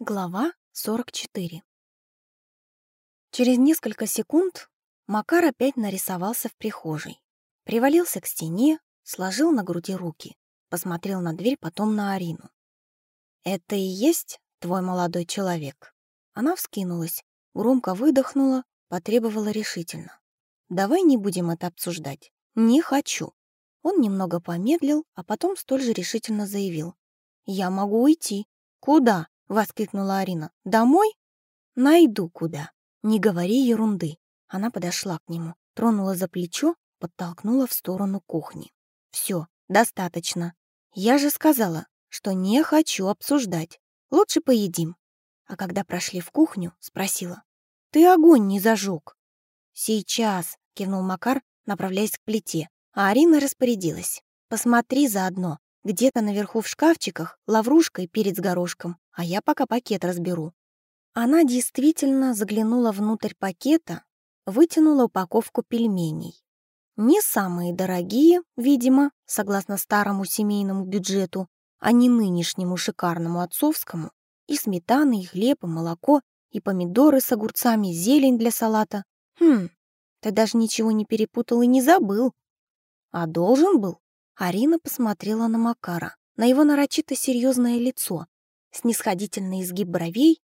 Глава 44 Через несколько секунд Макар опять нарисовался в прихожей. Привалился к стене, сложил на груди руки, посмотрел на дверь, потом на Арину. «Это и есть твой молодой человек?» Она вскинулась, громко выдохнула, потребовала решительно. «Давай не будем это обсуждать. Не хочу». Он немного помедлил, а потом столь же решительно заявил. «Я могу уйти. Куда?» — воскликнула Арина. «Домой?» «Найду куда. Не говори ерунды». Она подошла к нему, тронула за плечо, подтолкнула в сторону кухни. «Все, достаточно. Я же сказала, что не хочу обсуждать. Лучше поедим». А когда прошли в кухню, спросила. «Ты огонь не зажег?» «Сейчас», — кивнул Макар, направляясь к плите, а Арина распорядилась. «Посмотри заодно, где-то наверху в шкафчиках лаврушка и перец горошком, а я пока пакет разберу». Она действительно заглянула внутрь пакета, вытянула упаковку пельменей. Не самые дорогие, видимо, согласно старому семейному бюджету, а не нынешнему шикарному отцовскому, и сметана, и хлеб, и молоко, и помидоры с огурцами, зелень для салата. Хм, ты даже ничего не перепутал и не забыл. А должен был? Арина посмотрела на Макара, на его нарочито серьезное лицо, снисходительный изгиб бровей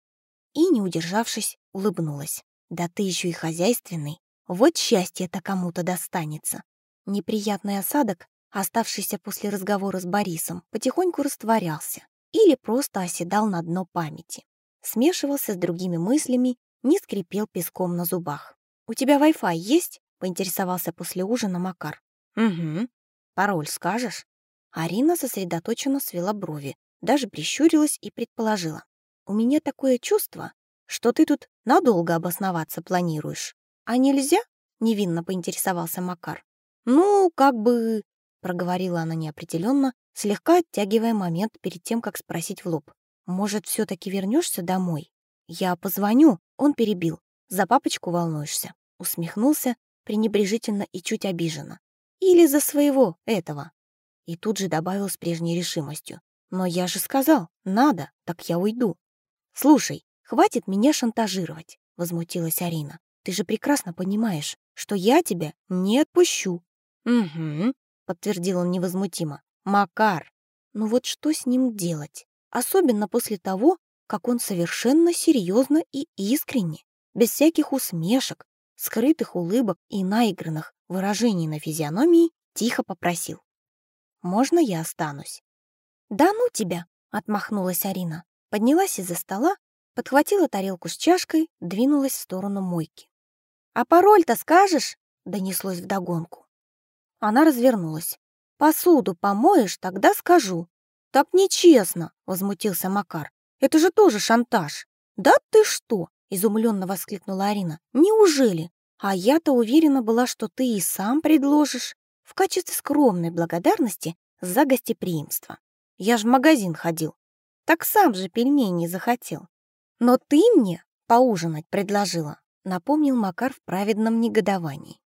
и, не удержавшись, улыбнулась. «Да ты еще и хозяйственный. Вот счастье-то кому-то достанется». Неприятный осадок, оставшийся после разговора с Борисом, потихоньку растворялся или просто оседал на дно памяти. Смешивался с другими мыслями, не скрипел песком на зубах. «У тебя Wi-Fi есть?» — поинтересовался после ужина Макар. «Угу», Пароль скажешь?» Арина сосредоточенно свела брови, даже прищурилась и предположила. «У меня такое чувство, что ты тут надолго обосноваться планируешь. А нельзя?» — невинно поинтересовался Макар. «Ну, как бы...» — проговорила она неопределенно, слегка оттягивая момент перед тем, как спросить в лоб. «Может, все таки вернешься домой?» «Я позвоню», — он перебил. «За папочку волнуешься?» Усмехнулся пренебрежительно и чуть обиженно. Или за своего этого. И тут же добавил с прежней решимостью. Но я же сказал, надо, так я уйду. Слушай, хватит меня шантажировать, возмутилась Арина. Ты же прекрасно понимаешь, что я тебя не отпущу. Угу, подтвердил он невозмутимо. Макар. Ну вот что с ним делать? Особенно после того, как он совершенно серьезно и искренне, без всяких усмешек, скрытых улыбок и наигранных выражений на физиономии, тихо попросил. «Можно я останусь?» «Да ну тебя!» — отмахнулась Арина. Поднялась из-за стола, подхватила тарелку с чашкой, двинулась в сторону мойки. «А пароль-то скажешь?» — донеслось вдогонку. Она развернулась. «Посуду помоешь, тогда скажу». «Так нечестно!» — возмутился Макар. «Это же тоже шантаж!» «Да ты что!» — изумленно воскликнула Арина. «Неужели? А я-то уверена была, что ты и сам предложишь в качестве скромной благодарности за гостеприимство. Я ж в магазин ходил. Так сам же пельмени захотел. Но ты мне поужинать предложила, напомнил Макар в праведном негодовании.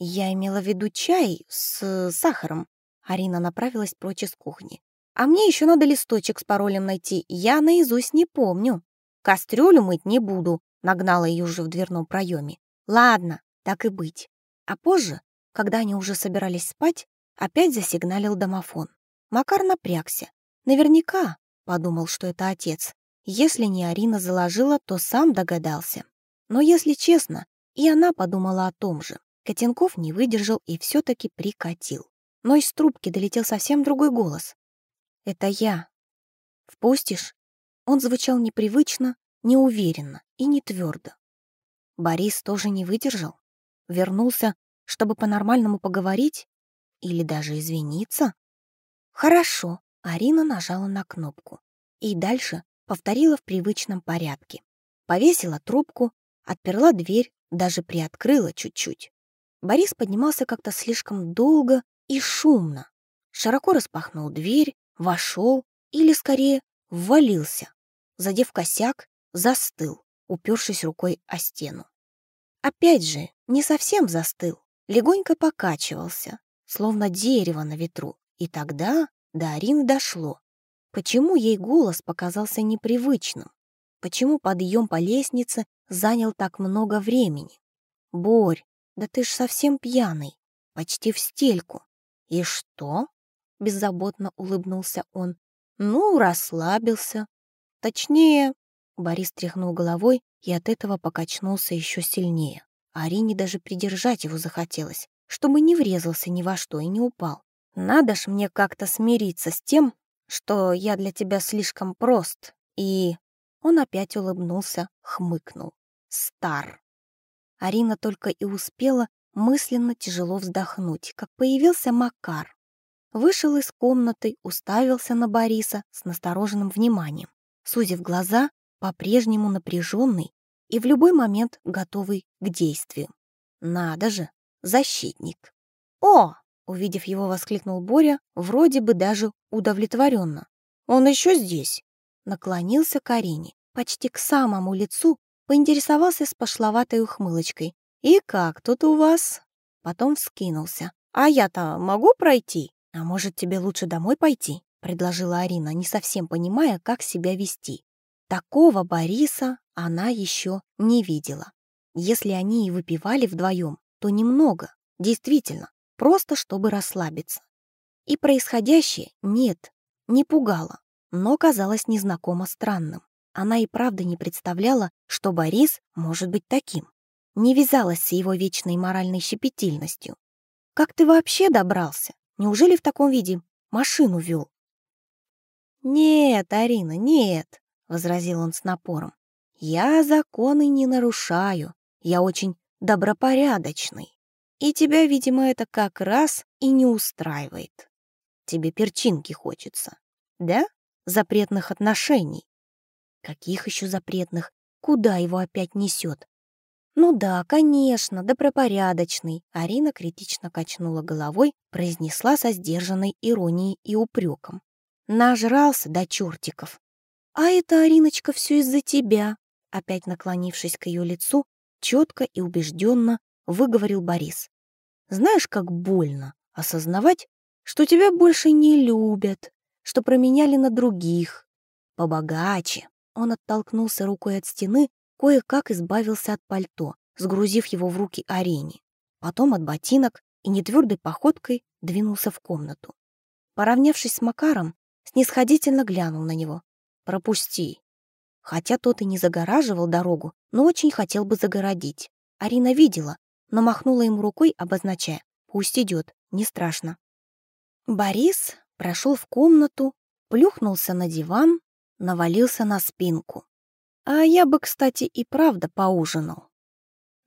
Я имела в виду чай с сахаром. Арина направилась прочь из кухни. А мне еще надо листочек с паролем найти. Я наизусть не помню. Кастрюлю мыть не буду, нагнала ее уже в дверном проеме. Ладно, так и быть. А позже, когда они уже собирались спать, опять засигналил домофон. Макар напрягся. Наверняка подумал, что это отец. Если не Арина заложила, то сам догадался. Но если честно, и она подумала о том же. Котенков не выдержал и все-таки прикатил. Но из трубки долетел совсем другой голос. «Это я. Впустишь?» Он звучал непривычно, неуверенно и не твердо. Борис тоже не выдержал. Вернулся, чтобы по-нормальному поговорить? Или даже извиниться? Хорошо. Арина нажала на кнопку. И дальше повторила в привычном порядке. Повесила трубку, отперла дверь, даже приоткрыла чуть-чуть. Борис поднимался как-то слишком долго и шумно. Широко распахнул дверь, вошел или, скорее, ввалился. Задев косяк, застыл, упершись рукой о стену. Опять же, не совсем застыл, легонько покачивался, словно дерево на ветру. И тогда до Арины дошло, почему ей голос показался непривычным. почему подъем по лестнице занял так много времени. «Борь, да ты ж совсем пьяный, почти в стельку». «И что?» — беззаботно улыбнулся он. «Ну, расслабился. Точнее...» Борис тряхнул головой и от этого покачнулся еще сильнее. Арине даже придержать его захотелось, чтобы не врезался ни во что и не упал. «Надо ж мне как-то смириться с тем, что я для тебя слишком прост, и...» Он опять улыбнулся, хмыкнул. «Стар». Арина только и успела мысленно тяжело вздохнуть, как появился Макар. Вышел из комнаты, уставился на Бориса с настороженным вниманием, сузив глаза, по-прежнему напряженный и в любой момент готовый к действию. Надо же, защитник. «О!» — увидев его, воскликнул Боря, вроде бы даже удовлетворенно. «Он еще здесь!» Наклонился к Арине, почти к самому лицу, поинтересовался с пошловатой ухмылочкой. «И как тут у вас?» Потом вскинулся. «А я-то могу пройти? А может, тебе лучше домой пойти?» предложила Арина, не совсем понимая, как себя вести. Такого Бориса она еще не видела. Если они и выпивали вдвоем, то немного, действительно, просто чтобы расслабиться. И происходящее, нет, не пугало, но казалось незнакомо странным. Она и правда не представляла, что Борис может быть таким. Не вязалась с его вечной моральной щепетильностью. «Как ты вообще добрался? Неужели в таком виде машину вел?» «Нет, Арина, нет», — возразил он с напором. «Я законы не нарушаю. Я очень добропорядочный. И тебя, видимо, это как раз и не устраивает. Тебе перчинки хочется, да? Запретных отношений. Каких еще запретных? Куда его опять несет? Ну да, конечно, добропорядочный. Арина критично качнула головой, произнесла со сдержанной иронией и упреком. Нажрался до чертиков. А это, Ариночка, все из-за тебя. Опять наклонившись к ее лицу, четко и убежденно выговорил Борис. Знаешь, как больно осознавать, что тебя больше не любят, что променяли на других, побогаче. Он оттолкнулся рукой от стены, кое-как избавился от пальто, сгрузив его в руки Арене. Потом от ботинок и нетвердой походкой двинулся в комнату. Поравнявшись с Макаром, снисходительно глянул на него. «Пропусти». Хотя тот и не загораживал дорогу, но очень хотел бы загородить. Арина видела, но махнула ему рукой, обозначая «Пусть идет, не страшно». Борис прошел в комнату, плюхнулся на диван, навалился на спинку. А я бы, кстати, и правда поужинал.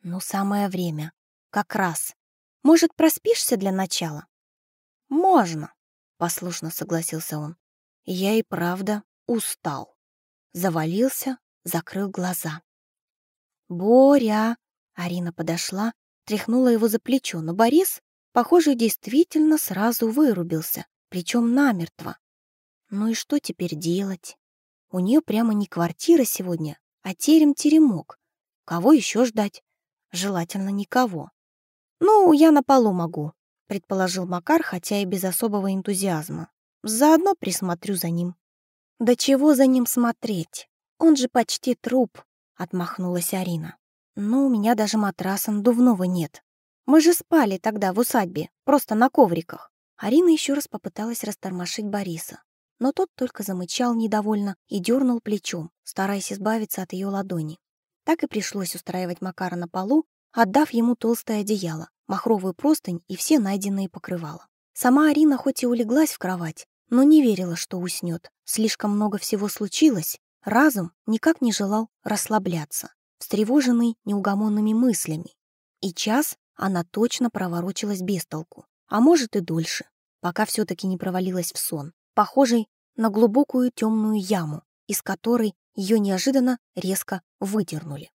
Ну, самое время. Как раз. Может, проспишься для начала? Можно, послушно согласился он. Я и правда устал. Завалился, закрыл глаза. «Боря!» Арина подошла, тряхнула его за плечо, но Борис, похоже, действительно сразу вырубился, причем намертво. Ну и что теперь делать? У нее прямо не квартира сегодня, а терем-теремок. Кого еще ждать? Желательно никого. «Ну, я на полу могу», — предположил Макар, хотя и без особого энтузиазма. «Заодно присмотрю за ним». «Да чего за ним смотреть? Он же почти труп», — отмахнулась Арина. «Ну, у меня даже матраса надувного нет. Мы же спали тогда в усадьбе, просто на ковриках». Арина еще раз попыталась растормошить Бориса но тот только замычал недовольно и дернул плечом, стараясь избавиться от ее ладони. Так и пришлось устраивать Макара на полу, отдав ему толстое одеяло, махровую простынь и все найденные покрывала. Сама Арина хоть и улеглась в кровать, но не верила, что уснет. Слишком много всего случилось, разум никак не желал расслабляться, встревоженный неугомонными мыслями. И час она точно проворочилась без толку, а может и дольше, пока все-таки не провалилась в сон, похожий на глубокую темную яму, из которой ее неожиданно резко выдернули.